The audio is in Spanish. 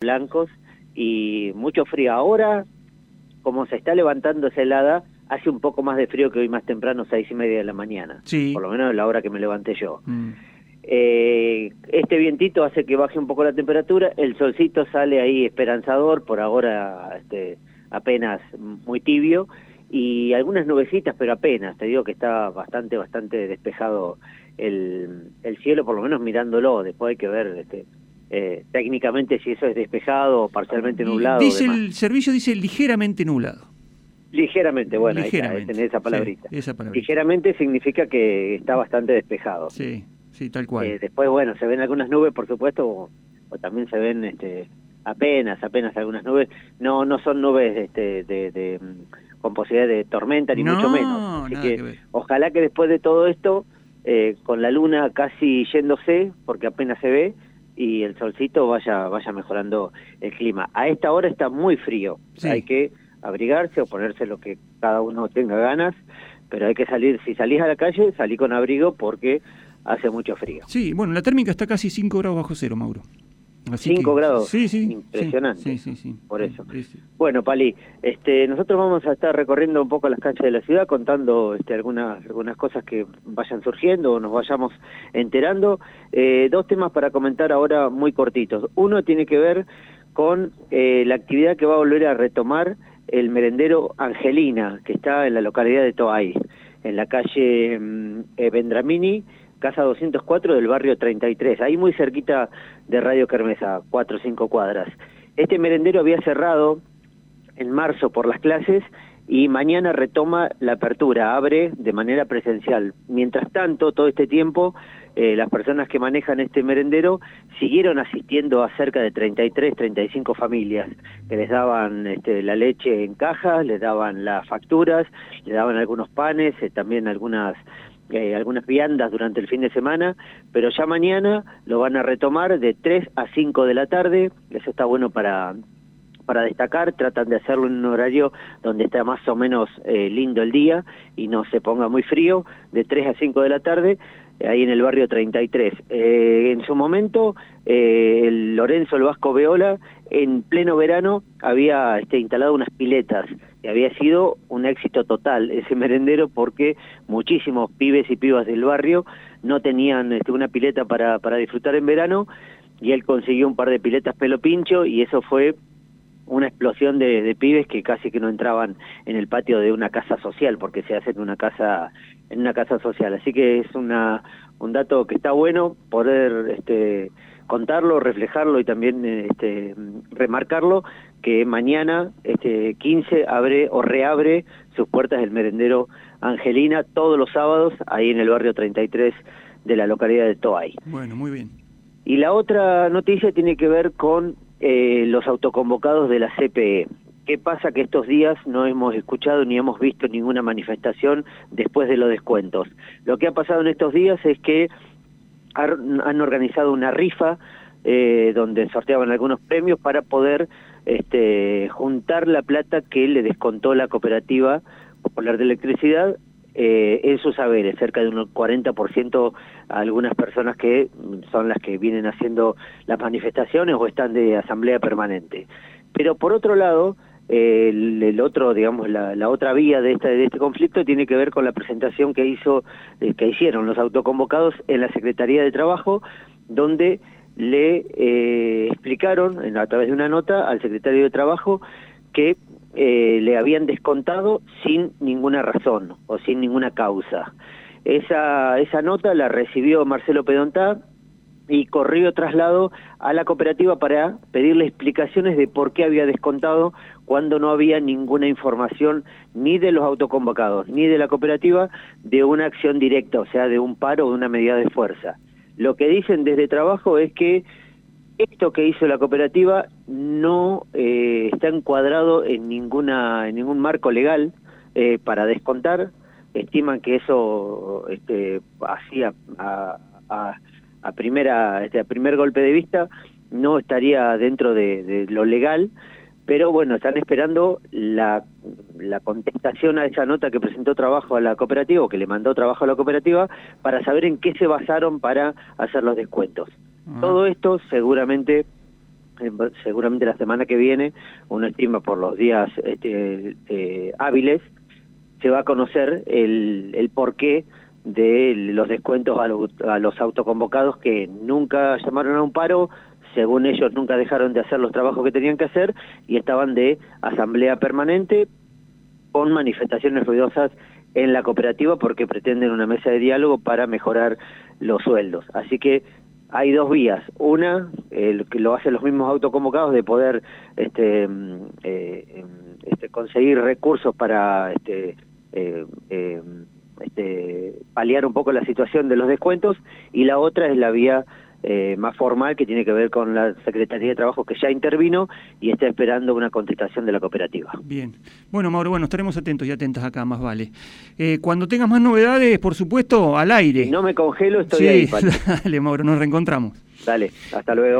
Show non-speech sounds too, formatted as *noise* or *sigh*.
blancos y mucho frío. Ahora, como se está levantando esa helada, hace un poco más de frío que hoy más temprano, seis y media de la mañana. Sí. Por lo menos la hora que me levanté yo. Mm. Eh, este vientito hace que baje un poco la temperatura, el solcito sale ahí esperanzador, por ahora este, apenas muy tibio, y algunas nubecitas, pero apenas, te digo que está bastante, bastante despejado el, el cielo, por lo menos mirándolo, después hay que ver este, eh, técnicamente si eso es despejado o parcialmente nublado. Dice el servicio dice ligeramente nublado. Ligeramente, bueno, está, Ligeramente, esa palabrita. sí, esa palabrita. Ligeramente significa que está bastante despejado. Sí, sí, tal cual. Eh, después, bueno, se ven algunas nubes, por supuesto, o, o también se ven este, apenas, apenas algunas nubes. No no son nubes este, de, de, mm, con posibilidad de tormenta, ni No, mucho menos. Así nada que, que ver. ojalá que después de todo esto, eh, con la luna casi yéndose, porque apenas se ve, y el solcito vaya vaya mejorando el clima. A esta hora está muy frío, Sí. hay que abrigarse o ponerse lo que cada uno tenga ganas, pero hay que salir, si salís a la calle, salí con abrigo porque hace mucho frío. Sí, bueno, la térmica está casi 5 grados bajo cero, Mauro. Así Cinco que- grados. Sí, sí. Impresionante. Sí, sí, sí. Por eso. Bueno, Pali, este, nosotros vamos a estar recorriendo un poco las calles de la ciudad, contando este, algunas, algunas cosas que vayan surgiendo o nos vayamos enterando. Eh, dos temas para comentar ahora muy cortitos. Uno tiene que ver con eh, la actividad que va a volver a retomar el merendero Angelina, que está en la localidad de Toay, en la calle mm, eh, Vendramini, casa 204 del barrio 33, ahí muy cerquita de Radio Kermesa, 4 o 5 cuadras. Este merendero había cerrado en marzo por las clases y mañana retoma la apertura, abre de manera presencial. Mientras tanto, todo este tiempo, eh, las personas que manejan este merendero siguieron asistiendo a cerca de 33, 35 familias que les daban este, la leche en cajas, les daban las facturas, les daban algunos panes, eh, también algunas eh, algunas viandas durante el fin de semana, pero ya mañana lo van a retomar de 3 a 5 de la tarde, eso está bueno para para destacar, tratan de hacerlo en un horario donde está más o menos eh, lindo el día y no se ponga muy frío, de 3 a 5 de la tarde, eh, ahí en el barrio 33. Eh, en su momento, eh, el Lorenzo el Vasco Veola, en pleno verano, había este, instalado unas piletas había sido un éxito total ese merendero porque muchísimos pibes y pibas del barrio no tenían este, una pileta para, para disfrutar en verano y él consiguió un par de piletas pelo pincho y eso fue una explosión de, de pibes que casi que no entraban en el patio de una casa social porque se hace en una casa en una casa social. Así que es una un dato que está bueno poder este contarlo reflejarlo y también este remarcarlo que mañana este 15 abre o reabre sus puertas el merendero Angelina todos los sábados ahí en el barrio 33 de la localidad de Toay Bueno, muy bien. y la otra noticia tiene que ver con eh, los autoconvocados de la CPE. ¿Qué pasa? Que estos días no hemos escuchado ni hemos visto ninguna manifestación después de los descuentos. Lo que ha pasado en estos días es que han organizado una rifa eh, donde sorteaban algunos premios para poder este, juntar la plata que le descontó la cooperativa popular de electricidad eh, en sus saberes, cerca de un 40% a algunas personas que son las que vienen haciendo las manifestaciones o están de asamblea permanente. Pero por otro lado, el, otro, digamos, la, otra vía de este, conflicto tiene que ver con la presentación que hizo, eh, que hicieron los autoconvocados en la Secretaría de Trabajo, donde le eh, explicaron a través de una nota al secretario de Trabajo que eh, le habían descontado sin ninguna razón o sin ninguna causa. Esa, esa nota la recibió Marcelo Pedontá y corrió traslado a la cooperativa para pedirle explicaciones de por qué había descontado cuando no había ninguna información ni de los autoconvocados ni de la cooperativa de una acción directa, o sea, de un paro o de una medida de fuerza. Lo que dicen desde trabajo es que esto que hizo la cooperativa no eh, está encuadrado en ninguna en ningún marco legal eh, para descontar estiman que eso este, así a, a- a- primera este, a primer golpe de vista no estaría dentro de, de lo legal pero bueno están esperando la, la contestación a esa nota que presentó trabajo a la cooperativa o que le mandó trabajo a la cooperativa para saber en qué se basaron para hacer los descuentos Ah. todo esto seguramente seguramente la semana que viene, uno estima por los días este, eh, hábiles, se va a conocer el, el porqué de los descuentos a los, a los autoconvocados que nunca llamaron a un paro, según ellos nunca dejaron de hacer los trabajos que tenían que hacer y estaban de asamblea permanente con manifestaciones ruidosas en la cooperativa porque pretenden una mesa de diálogo para mejorar los sueldos. Así que hay dos vías. Una, que lo hacen los mismos autoconvocados de poder este, mm, eh, este, conseguir recursos para este, eh, eh, este, paliar un poco la situación de los descuentos y la otra es la vía eh, más formal que tiene que ver con la Secretaría de Trabajo que ya intervino y está esperando una contestación de la cooperativa. Bien. Bueno, Mauro, bueno, estaremos atentos y atentas acá, más vale. Eh, cuando tengas más novedades, por supuesto, al aire. no me congelo, estoy ahí. *laughs* Dale, Mauro, nos reencontramos. Dale, hasta luego.